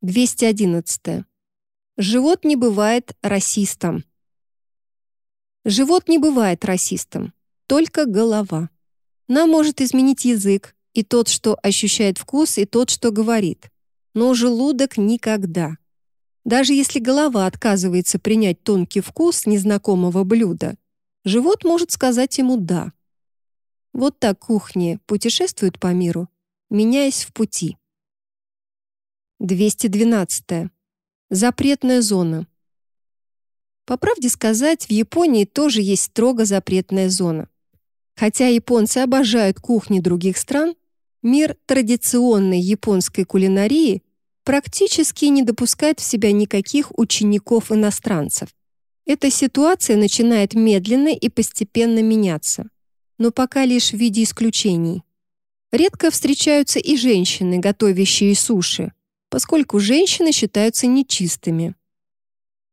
211. Живот не бывает расистом. Живот не бывает расистом, только голова. Нам может изменить язык, и тот, что ощущает вкус, и тот, что говорит. Но желудок никогда. Даже если голова отказывается принять тонкий вкус незнакомого блюда, живот может сказать ему «да». Вот так кухни путешествуют по миру, меняясь в пути. 212. Запретная зона. По правде сказать, в Японии тоже есть строго запретная зона. Хотя японцы обожают кухни других стран, мир традиционной японской кулинарии практически не допускает в себя никаких учеников-иностранцев. Эта ситуация начинает медленно и постепенно меняться, но пока лишь в виде исключений. Редко встречаются и женщины, готовящие суши, поскольку женщины считаются нечистыми.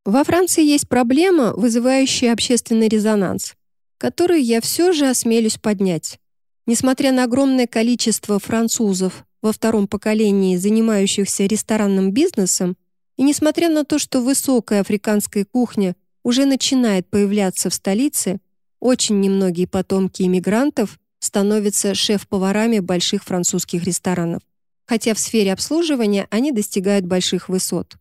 Во Франции есть проблема, вызывающая общественный резонанс, которую я все же осмелюсь поднять. Несмотря на огромное количество французов во втором поколении, занимающихся ресторанным бизнесом, и несмотря на то, что высокая африканская кухня уже начинает появляться в столице, очень немногие потомки иммигрантов становятся шеф-поварами больших французских ресторанов хотя в сфере обслуживания они достигают больших высот.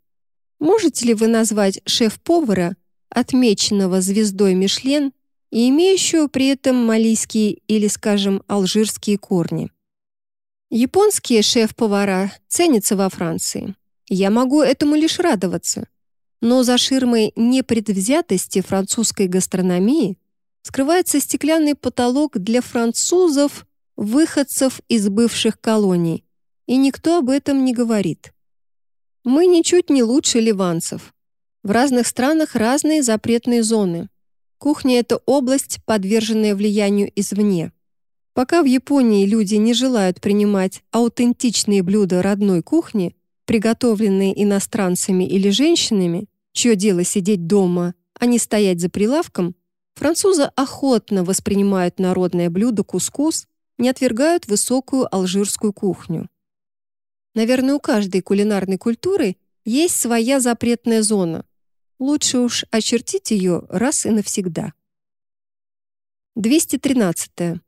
Можете ли вы назвать шеф-повара, отмеченного звездой Мишлен и имеющего при этом малийские или, скажем, алжирские корни? Японские шеф-повара ценятся во Франции. Я могу этому лишь радоваться. Но за ширмой непредвзятости французской гастрономии скрывается стеклянный потолок для французов, выходцев из бывших колоний, и никто об этом не говорит. Мы ничуть не лучше ливанцев. В разных странах разные запретные зоны. Кухня — это область, подверженная влиянию извне. Пока в Японии люди не желают принимать аутентичные блюда родной кухни, приготовленные иностранцами или женщинами, чье дело сидеть дома, а не стоять за прилавком, французы охотно воспринимают народное блюдо кускус, не отвергают высокую алжирскую кухню. Наверное, у каждой кулинарной культуры есть своя запретная зона. Лучше уж очертить ее раз и навсегда. 213.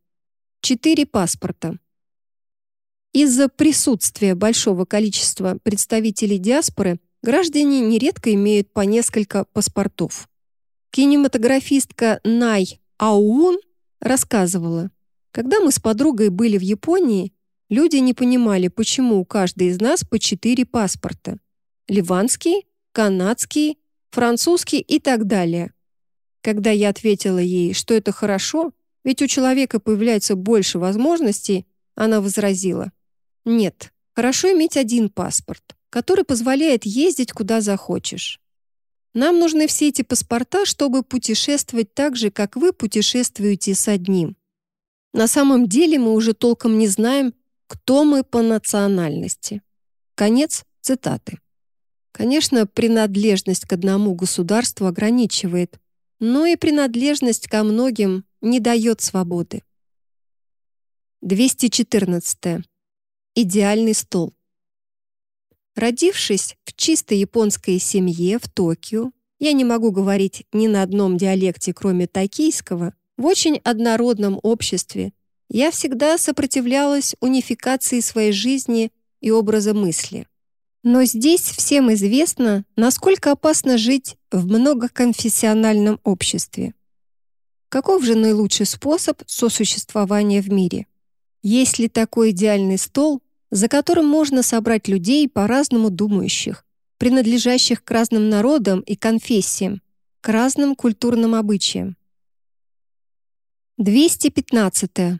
Четыре паспорта. Из-за присутствия большого количества представителей диаспоры граждане нередко имеют по несколько паспортов. Кинематографистка Най Аун рассказывала, когда мы с подругой были в Японии, Люди не понимали, почему у каждой из нас по четыре паспорта. Ливанский, канадский, французский и так далее. Когда я ответила ей, что это хорошо, ведь у человека появляется больше возможностей, она возразила. Нет, хорошо иметь один паспорт, который позволяет ездить куда захочешь. Нам нужны все эти паспорта, чтобы путешествовать так же, как вы путешествуете с одним. На самом деле мы уже толком не знаем, кто мы по национальности? Конец цитаты. Конечно, принадлежность к одному государству ограничивает, но и принадлежность ко многим не дает свободы. 214. Идеальный стол. Родившись в чисто японской семье в Токио, я не могу говорить ни на одном диалекте, кроме токийского, в очень однородном обществе, я всегда сопротивлялась унификации своей жизни и образа мысли. Но здесь всем известно, насколько опасно жить в многоконфессиональном обществе. Каков же наилучший способ сосуществования в мире? Есть ли такой идеальный стол, за которым можно собрать людей по-разному думающих, принадлежащих к разным народам и конфессиям, к разным культурным обычаям? 215.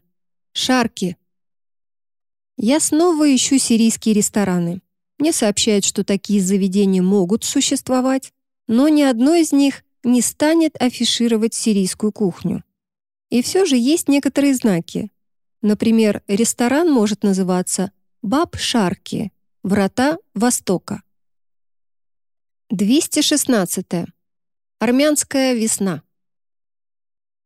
Шарки. Я снова ищу сирийские рестораны. Мне сообщают, что такие заведения могут существовать, но ни одно из них не станет афишировать сирийскую кухню. И все же есть некоторые знаки. Например, ресторан может называться «Баб-Шарки» — «Врата Востока». 216. Армянская весна.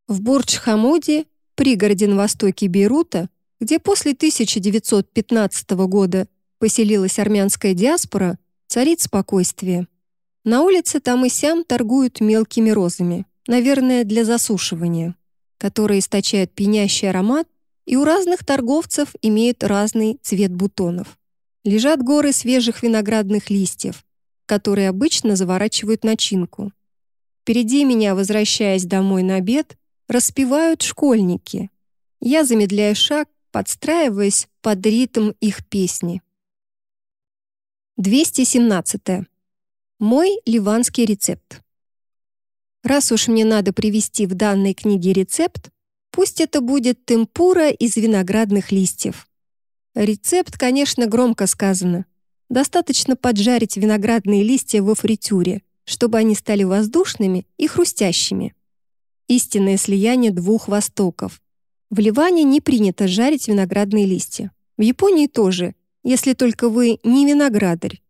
В Бурдж-Хамуде пригороде на востоке Бейрута, где после 1915 года поселилась армянская диаспора, Царит спокойствие. На улице там и сям торгуют мелкими розами, наверное, для засушивания, которые источают пьянящий аромат и у разных торговцев имеют разный цвет бутонов. Лежат горы свежих виноградных листьев, которые обычно заворачивают начинку. Впереди меня, возвращаясь домой на обед, распевают школьники. Я замедляю шаг, подстраиваясь под ритм их песни. 217. Мой ливанский рецепт. Раз уж мне надо привести в данной книге рецепт, пусть это будет темпура из виноградных листьев. Рецепт, конечно, громко сказано. Достаточно поджарить виноградные листья во фритюре, чтобы они стали воздушными и хрустящими. Истинное слияние двух востоков. В Ливане не принято жарить виноградные листья. В Японии тоже, если только вы не виноградарь.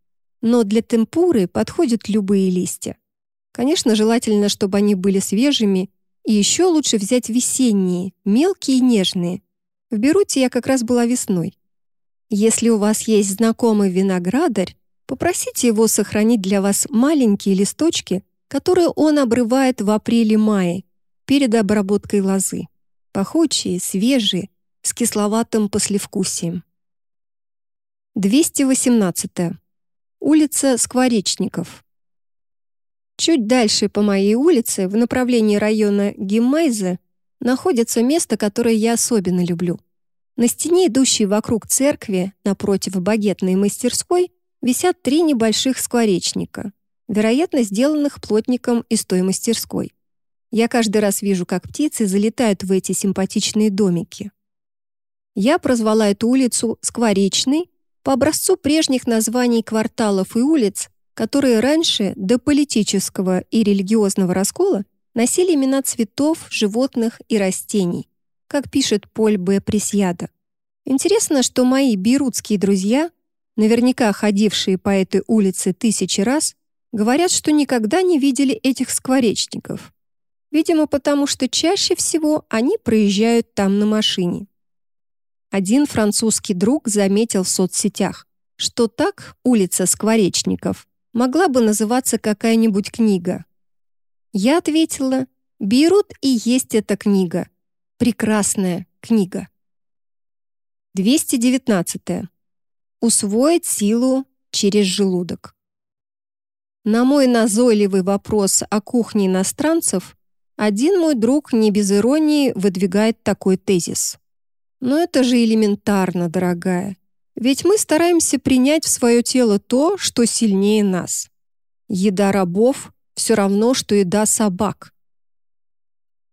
Но для темпуры подходят любые листья. Конечно, желательно, чтобы они были свежими, и еще лучше взять весенние, мелкие и нежные. В Беруте я как раз была весной. Если у вас есть знакомый виноградарь, попросите его сохранить для вас маленькие листочки, которые он обрывает в апреле-мае перед обработкой лозы. Пахучие, свежие, с кисловатым послевкусием. 218. Улица Скворечников. Чуть дальше по моей улице, в направлении района Гиммейзе, находится место, которое я особенно люблю. На стене, идущей вокруг церкви, напротив багетной мастерской, висят три небольших скворечника, вероятно, сделанных плотником из той мастерской. Я каждый раз вижу, как птицы залетают в эти симпатичные домики. Я прозвала эту улицу Скворечной по образцу прежних названий кварталов и улиц, которые раньше, до политического и религиозного раскола, носили имена цветов, животных и растений, как пишет Поль Б. Пресьяда. Интересно, что мои бирутские друзья, наверняка ходившие по этой улице тысячи раз, говорят, что никогда не видели этих скворечников. Видимо, потому что чаще всего они проезжают там на машине. Один французский друг заметил в соцсетях, что так улица Скворечников могла бы называться какая-нибудь книга. Я ответила, «Бейрут и есть эта книга. Прекрасная книга». 219. Усвоить силу через желудок. На мой назойливый вопрос о кухне иностранцев один мой друг не без иронии выдвигает такой тезис. Но это же элементарно, дорогая. Ведь мы стараемся принять в свое тело то, что сильнее нас. Еда рабов — все равно, что еда собак.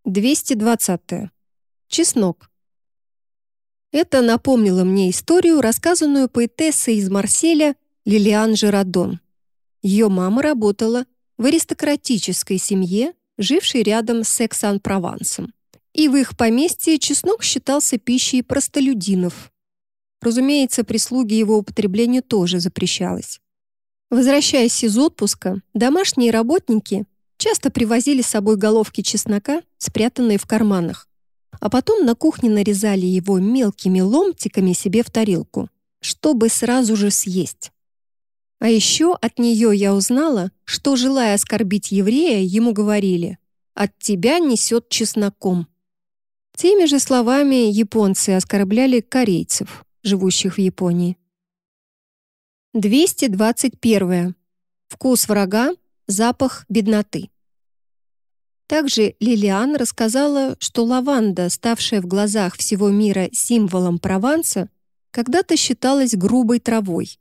220. Чеснок. Это напомнило мне историю, рассказанную поэтессой из Марселя Лилиан Жерадон. Ее мама работала в аристократической семье, жившей рядом с Эксан-Провансом и в их поместье чеснок считался пищей простолюдинов. Разумеется, прислуги его употреблению тоже запрещалось. Возвращаясь из отпуска, домашние работники часто привозили с собой головки чеснока, спрятанные в карманах, а потом на кухне нарезали его мелкими ломтиками себе в тарелку, чтобы сразу же съесть. А еще от нее я узнала, что, желая оскорбить еврея, ему говорили «от тебя несет чесноком». Теми же словами японцы оскорбляли корейцев, живущих в Японии. 221. Вкус врага, запах бедноты. Также Лилиан рассказала, что лаванда, ставшая в глазах всего мира символом Прованса, когда-то считалась грубой травой.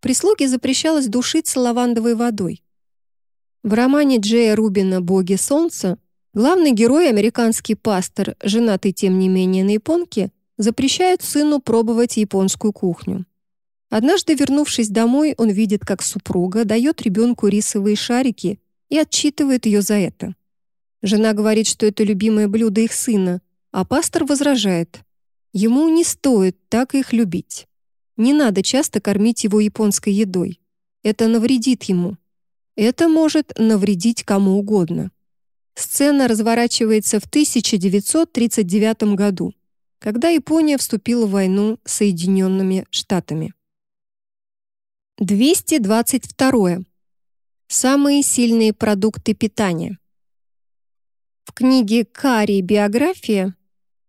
Прислуге запрещалось душиться лавандовой водой. В романе Джея Рубина «Боги солнца» Главный герой, американский пастор, женатый тем не менее на японке, запрещает сыну пробовать японскую кухню. Однажды, вернувшись домой, он видит, как супруга дает ребенку рисовые шарики и отчитывает ее за это. Жена говорит, что это любимое блюдо их сына, а пастор возражает. Ему не стоит так их любить. Не надо часто кормить его японской едой. Это навредит ему. Это может навредить кому угодно. Сцена разворачивается в 1939 году, когда Япония вступила в войну с Соединенными Штатами. 222. Самые сильные продукты питания. В книге «Карри. Биография»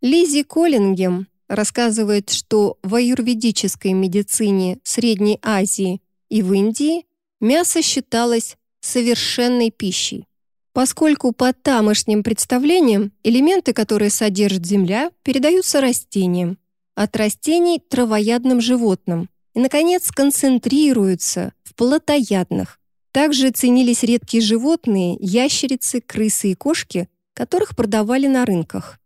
Лизи Коллингем рассказывает, что в аюрведической медицине Средней Азии и в Индии мясо считалось совершенной пищей, поскольку по тамошним представлениям элементы, которые содержит земля, передаются растениям, от растений – травоядным животным и, наконец, концентрируются в плотоядных. Также ценились редкие животные, ящерицы, крысы и кошки, которых продавали на рынках.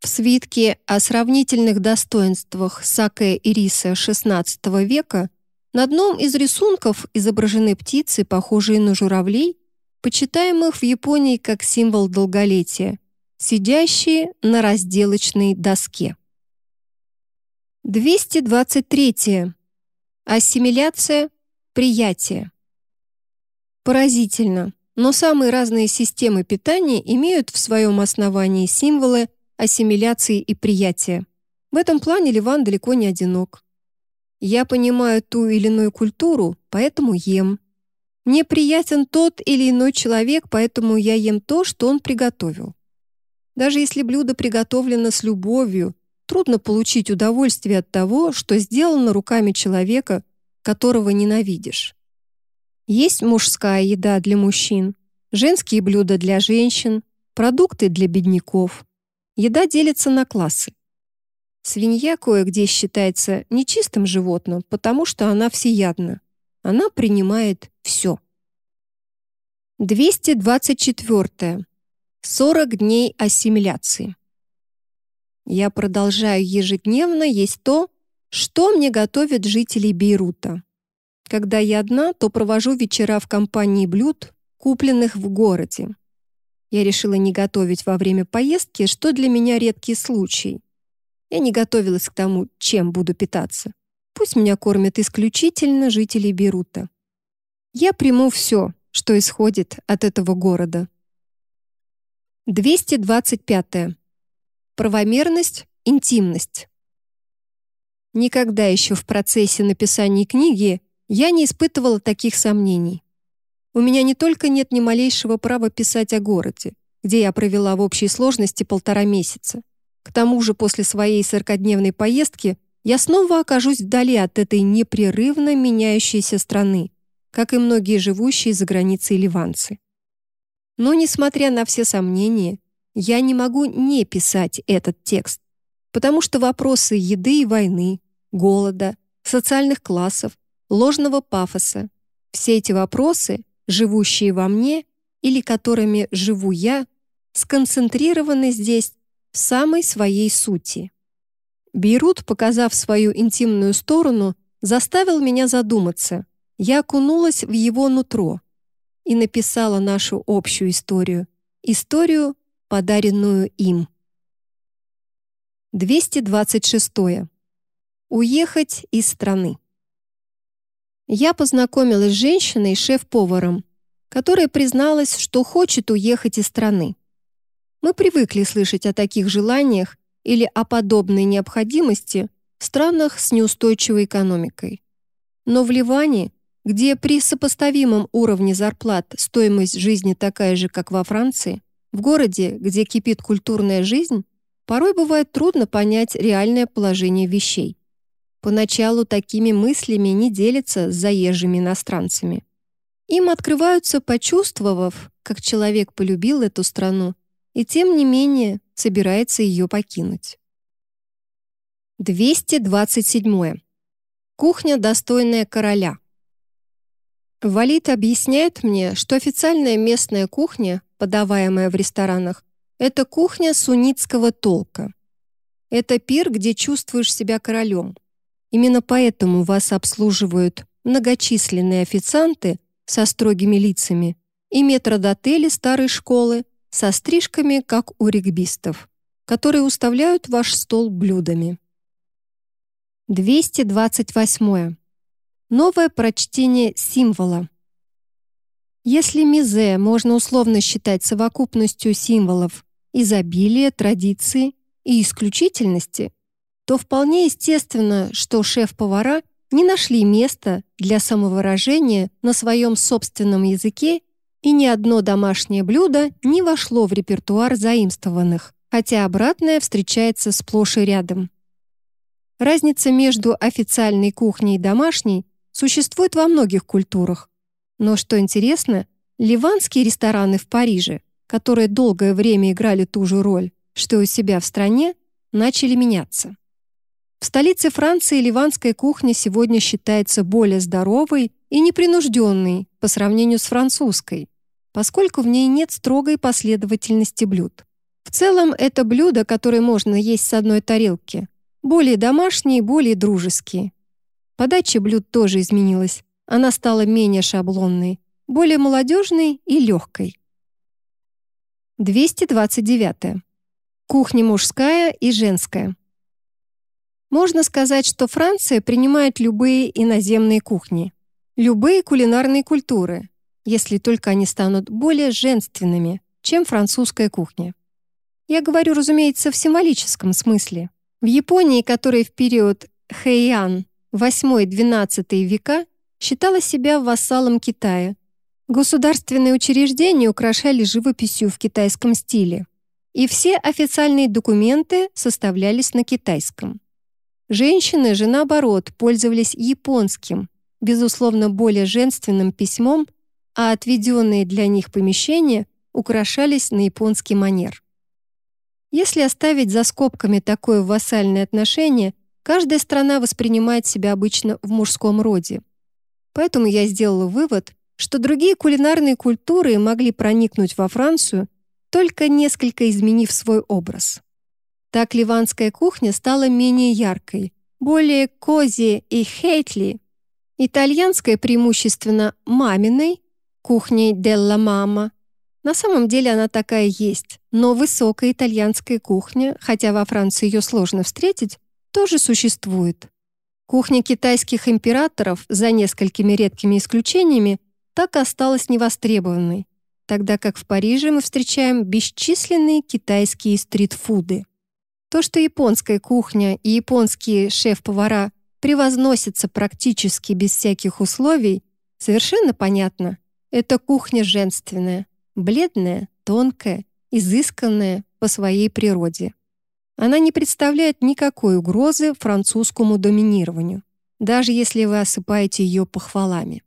В свитке о сравнительных достоинствах саке и риса XVI века на одном из рисунков изображены птицы, похожие на журавлей, почитаемых в Японии как символ долголетия, сидящие на разделочной доске. 223. Ассимиляция, приятие. Поразительно, но самые разные системы питания имеют в своем основании символы ассимиляции и приятия. В этом плане Ливан далеко не одинок. Я понимаю ту или иную культуру, поэтому ем. Мне приятен тот или иной человек, поэтому я ем то, что он приготовил. Даже если блюдо приготовлено с любовью, трудно получить удовольствие от того, что сделано руками человека, которого ненавидишь. Есть мужская еда для мужчин, женские блюда для женщин, продукты для бедняков. Еда делится на классы. Свинья кое-где считается нечистым животным, потому что она всеядна. Она принимает все. 224. 40 дней ассимиляции. Я продолжаю ежедневно есть то, что мне готовят жители Бейрута. Когда я одна, то провожу вечера в компании блюд, купленных в городе. Я решила не готовить во время поездки, что для меня редкий случай. Я не готовилась к тому, чем буду питаться. Пусть меня кормят исключительно жители Берута. Я приму все, что исходит от этого города. 225. Правомерность, интимность. Никогда еще в процессе написания книги я не испытывала таких сомнений. У меня не только нет ни малейшего права писать о городе, где я провела в общей сложности полтора месяца. К тому же после своей сорокодневной поездки я снова окажусь вдали от этой непрерывно меняющейся страны, как и многие живущие за границей ливанцы. Но, несмотря на все сомнения, я не могу не писать этот текст, потому что вопросы еды и войны, голода, социальных классов, ложного пафоса, все эти вопросы живущие во мне или которыми живу я, сконцентрированы здесь в самой своей сути. Бейрут, показав свою интимную сторону, заставил меня задуматься. Я окунулась в его нутро и написала нашу общую историю, историю, подаренную им. 226. Уехать из страны. Я познакомилась с женщиной, шеф-поваром, которая призналась, что хочет уехать из страны. Мы привыкли слышать о таких желаниях или о подобной необходимости в странах с неустойчивой экономикой. Но в Ливане, где при сопоставимом уровне зарплат стоимость жизни такая же, как во Франции, в городе, где кипит культурная жизнь, порой бывает трудно понять реальное положение вещей. Поначалу такими мыслями не делятся с заезжими иностранцами. Им открываются, почувствовав, как человек полюбил эту страну и тем не менее собирается ее покинуть. 227. Кухня, достойная короля. Валит объясняет мне, что официальная местная кухня, подаваемая в ресторанах, это кухня суннитского толка. Это пир, где чувствуешь себя королем. Именно поэтому вас обслуживают многочисленные официанты со строгими лицами и метродотели старой школы со стрижками, как у регбистов, которые уставляют ваш стол блюдами. 228. Новое прочтение символа. Если мизе можно условно считать совокупностью символов изобилия, традиции и исключительности, то вполне естественно, что шеф-повара не нашли места для самовыражения на своем собственном языке, и ни одно домашнее блюдо не вошло в репертуар заимствованных, хотя обратное встречается сплошь и рядом. Разница между официальной кухней и домашней существует во многих культурах. Но что интересно, ливанские рестораны в Париже, которые долгое время играли ту же роль, что и у себя в стране, начали меняться. В столице Франции ливанская кухня сегодня считается более здоровой и непринужденной по сравнению с французской, поскольку в ней нет строгой последовательности блюд. В целом, это блюда, которые можно есть с одной тарелки, более домашние, более дружеские. Подача блюд тоже изменилась. Она стала менее шаблонной, более молодежной и легкой. 229. Кухня мужская и женская. Можно сказать, что Франция принимает любые иноземные кухни, любые кулинарные культуры, если только они станут более женственными, чем французская кухня. Я говорю, разумеется, в символическом смысле. В Японии, которая в период Хэйан 8-12 века считала себя вассалом Китая, государственные учреждения украшали живописью в китайском стиле, и все официальные документы составлялись на китайском. Женщины же, наоборот, пользовались японским, безусловно, более женственным письмом, а отведенные для них помещения украшались на японский манер. Если оставить за скобками такое вассальное отношение, каждая страна воспринимает себя обычно в мужском роде. Поэтому я сделала вывод, что другие кулинарные культуры могли проникнуть во Францию, только несколько изменив свой образ. Так ливанская кухня стала менее яркой, более кози и хейтли. Итальянская преимущественно маминой, кухней Делла Мама. На самом деле она такая есть, но высокая итальянская кухня, хотя во Франции ее сложно встретить, тоже существует. Кухня китайских императоров, за несколькими редкими исключениями, так и осталась невостребованной, тогда как в Париже мы встречаем бесчисленные китайские стритфуды. То, что японская кухня и японские шеф-повара превозносятся практически без всяких условий, совершенно понятно. Это кухня женственная, бледная, тонкая, изысканная по своей природе. Она не представляет никакой угрозы французскому доминированию, даже если вы осыпаете ее похвалами.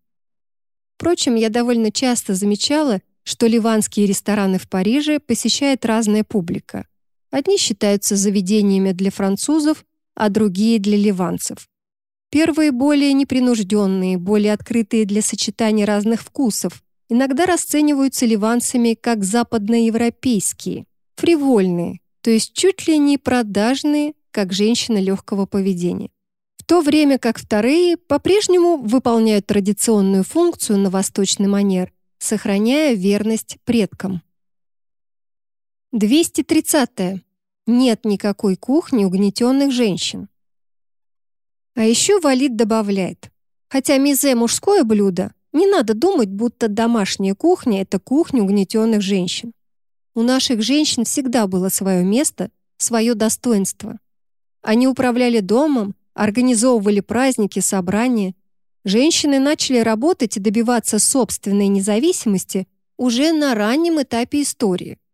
Впрочем, я довольно часто замечала, что ливанские рестораны в Париже посещает разная публика. Одни считаются заведениями для французов, а другие — для ливанцев. Первые более непринужденные, более открытые для сочетания разных вкусов, иногда расцениваются ливанцами как западноевропейские, фривольные, то есть чуть ли не продажные, как женщины легкого поведения. В то время как вторые по-прежнему выполняют традиционную функцию на восточный манер, сохраняя верность предкам. 230. -е. Нет никакой кухни угнетенных женщин. А еще Валид добавляет, хотя мизе – мужское блюдо, не надо думать, будто домашняя кухня – это кухня угнетенных женщин. У наших женщин всегда было свое место, свое достоинство. Они управляли домом, организовывали праздники, собрания. Женщины начали работать и добиваться собственной независимости уже на раннем этапе истории –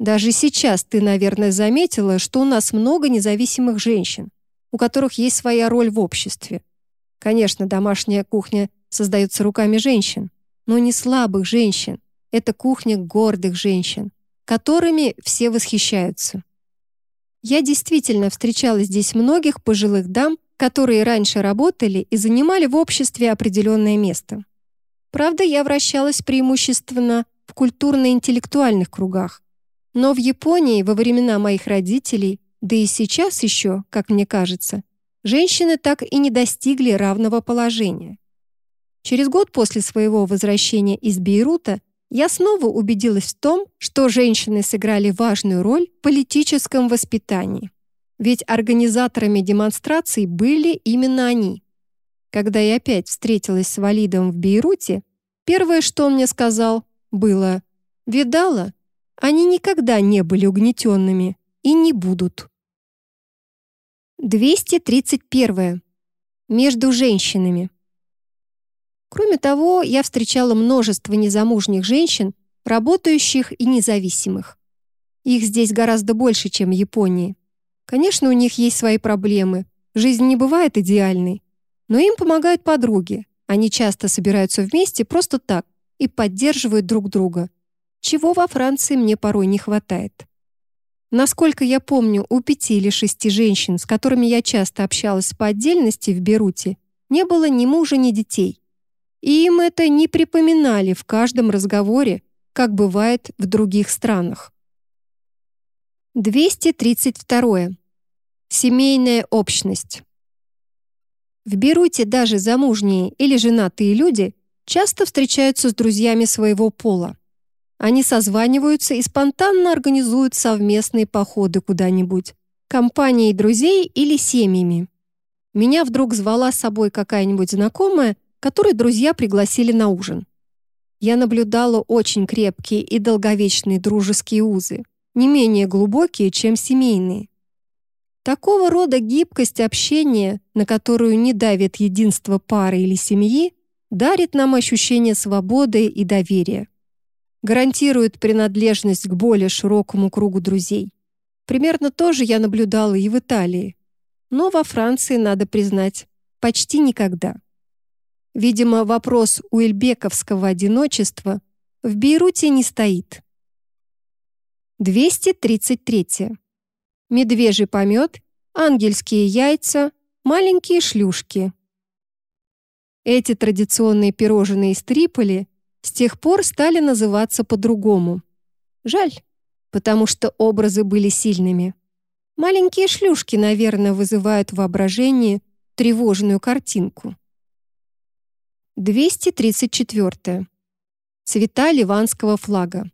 даже сейчас ты, наверное, заметила, что у нас много независимых женщин, у которых есть своя роль в обществе. Конечно, домашняя кухня создается руками женщин, но не слабых женщин. Это кухня гордых женщин, которыми все восхищаются. Я действительно встречала здесь многих пожилых дам, которые раньше работали и занимали в обществе определенное место. Правда, я вращалась преимущественно в культурно-интеллектуальных кругах, но в Японии во времена моих родителей, да и сейчас еще, как мне кажется, женщины так и не достигли равного положения. Через год после своего возвращения из Бейрута я снова убедилась в том, что женщины сыграли важную роль в политическом воспитании. Ведь организаторами демонстраций были именно они. Когда я опять встретилась с Валидом в Бейруте, первое, что он мне сказал, было «Видала, они никогда не были угнетенными и не будут. 231. между женщинами. Кроме того, я встречала множество незамужних женщин, работающих и независимых. Их здесь гораздо больше, чем в Японии. Конечно, у них есть свои проблемы. Жизнь не бывает идеальной. Но им помогают подруги. Они часто собираются вместе просто так и поддерживают друг друга. Чего во Франции мне порой не хватает. Насколько я помню, у пяти или шести женщин, с которыми я часто общалась по отдельности в Беруте, не было ни мужа, ни детей. И им это не припоминали в каждом разговоре, как бывает в других странах. 232. Семейная общность. В Беруте даже замужние или женатые люди часто встречаются с друзьями своего пола. Они созваниваются и спонтанно организуют совместные походы куда-нибудь, компанией друзей или семьями. Меня вдруг звала с собой какая-нибудь знакомая, которой друзья пригласили на ужин. Я наблюдала очень крепкие и долговечные дружеские узы, не менее глубокие, чем семейные. Такого рода гибкость общения, на которую не давит единство пары или семьи, дарит нам ощущение свободы и доверия. Гарантирует принадлежность к более широкому кругу друзей. Примерно то же я наблюдала и в Италии. Но во Франции, надо признать, почти никогда. Видимо, вопрос уэльбековского одиночества в Бейруте не стоит. 233 медвежий помет, ангельские яйца, маленькие шлюшки. Эти традиционные пирожные из Триполи с тех пор стали называться по-другому. Жаль, потому что образы были сильными. Маленькие шлюшки, наверное, вызывают в воображении тревожную картинку. 234. Цвета ливанского флага.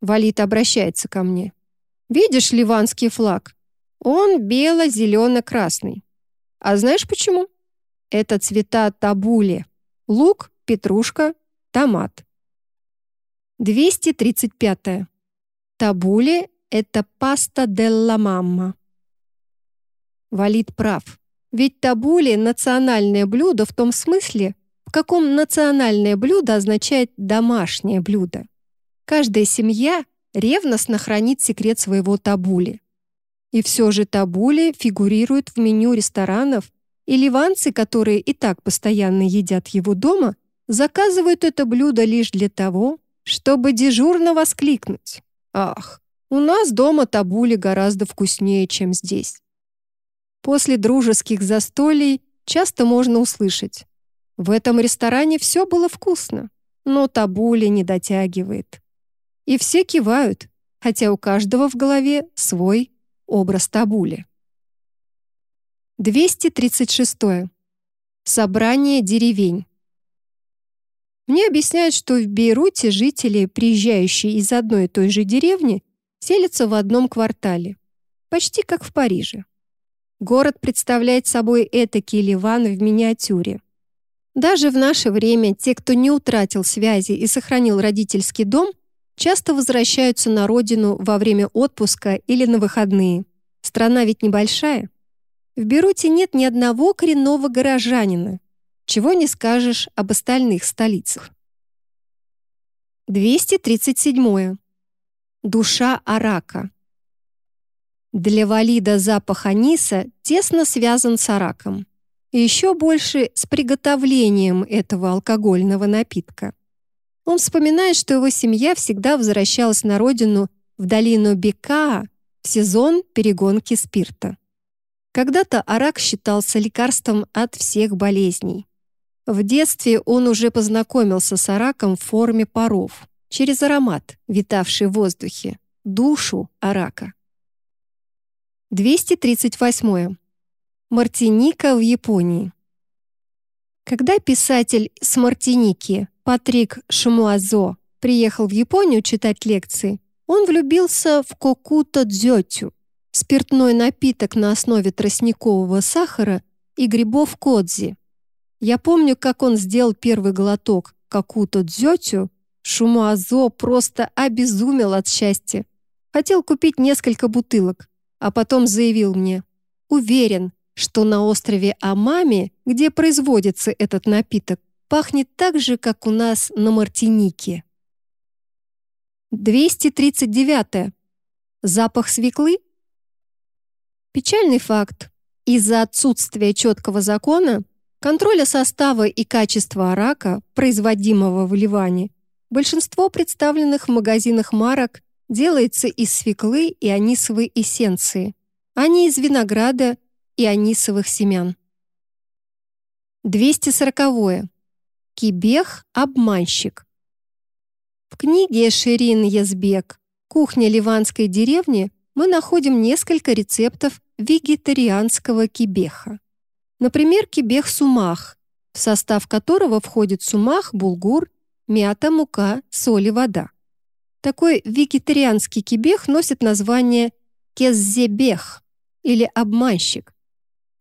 Валит обращается ко мне. Видишь ливанский флаг? Он бело-зелено-красный. А знаешь почему? Это цвета табули. Лук, петрушка, томат. 235. -е. Табули — это паста делла мамма. Валид прав. Ведь табули — национальное блюдо в том смысле, в каком национальное блюдо означает «домашнее блюдо». Каждая семья ревностно хранит секрет своего табули. И все же табули фигурирует в меню ресторанов, и ливанцы, которые и так постоянно едят его дома, заказывают это блюдо лишь для того, чтобы дежурно воскликнуть. «Ах, у нас дома табули гораздо вкуснее, чем здесь». После дружеских застолий часто можно услышать «В этом ресторане все было вкусно, но табули не дотягивает». И все кивают, хотя у каждого в голове свой образ табули. 236. Собрание деревень. Мне объясняют, что в Бейруте жители, приезжающие из одной и той же деревни, селятся в одном квартале, почти как в Париже. Город представляет собой этакий Ливан в миниатюре. Даже в наше время те, кто не утратил связи и сохранил родительский дом, часто возвращаются на родину во время отпуска или на выходные. Страна ведь небольшая. В Беруте нет ни одного коренного горожанина. Чего не скажешь об остальных столицах. 237. Душа арака. Для валида запах аниса тесно связан с араком. И еще больше с приготовлением этого алкогольного напитка. Он вспоминает, что его семья всегда возвращалась на родину в долину Бекаа в сезон перегонки спирта. Когда-то арак считался лекарством от всех болезней. В детстве он уже познакомился с араком в форме паров, через аромат, витавший в воздухе, душу арака. 238. Мартиника в Японии. Когда писатель с Мартиники Патрик Шамуазо приехал в Японию читать лекции, он влюбился в кокуто дзётю, спиртной напиток на основе тростникового сахара и грибов кодзи. Я помню, как он сделал первый глоток кокуто дзётю, Шумуазо просто обезумел от счастья. Хотел купить несколько бутылок, а потом заявил мне, «Уверен, что на острове Амами, где производится этот напиток, пахнет так же, как у нас на Мартинике. 239. Запах свеклы? Печальный факт. Из-за отсутствия четкого закона, контроля состава и качества арака, производимого в Ливане, большинство представленных в магазинах марок делается из свеклы и анисовой эссенции, а не из винограда и анисовых семян. 240. -е. Кибех – обманщик. В книге Ширин Язбек «Кухня ливанской деревни» мы находим несколько рецептов вегетарианского кибеха. Например, кибех сумах, в состав которого входит сумах, булгур, мята, мука, соль и вода. Такой вегетарианский кибех носит название кеззебех или обманщик.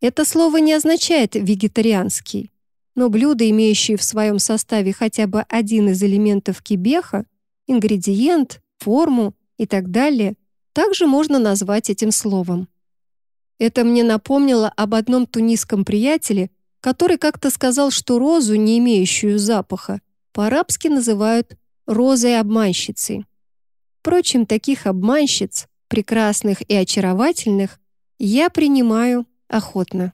Это слово не означает «вегетарианский», но блюда, имеющие в своем составе хотя бы один из элементов кибеха, ингредиент, форму и так далее, также можно назвать этим словом. Это мне напомнило об одном тунисском приятеле, который как-то сказал, что розу, не имеющую запаха, по-арабски называют розой-обманщицей. Впрочем, таких обманщиц, прекрасных и очаровательных, я принимаю охотно.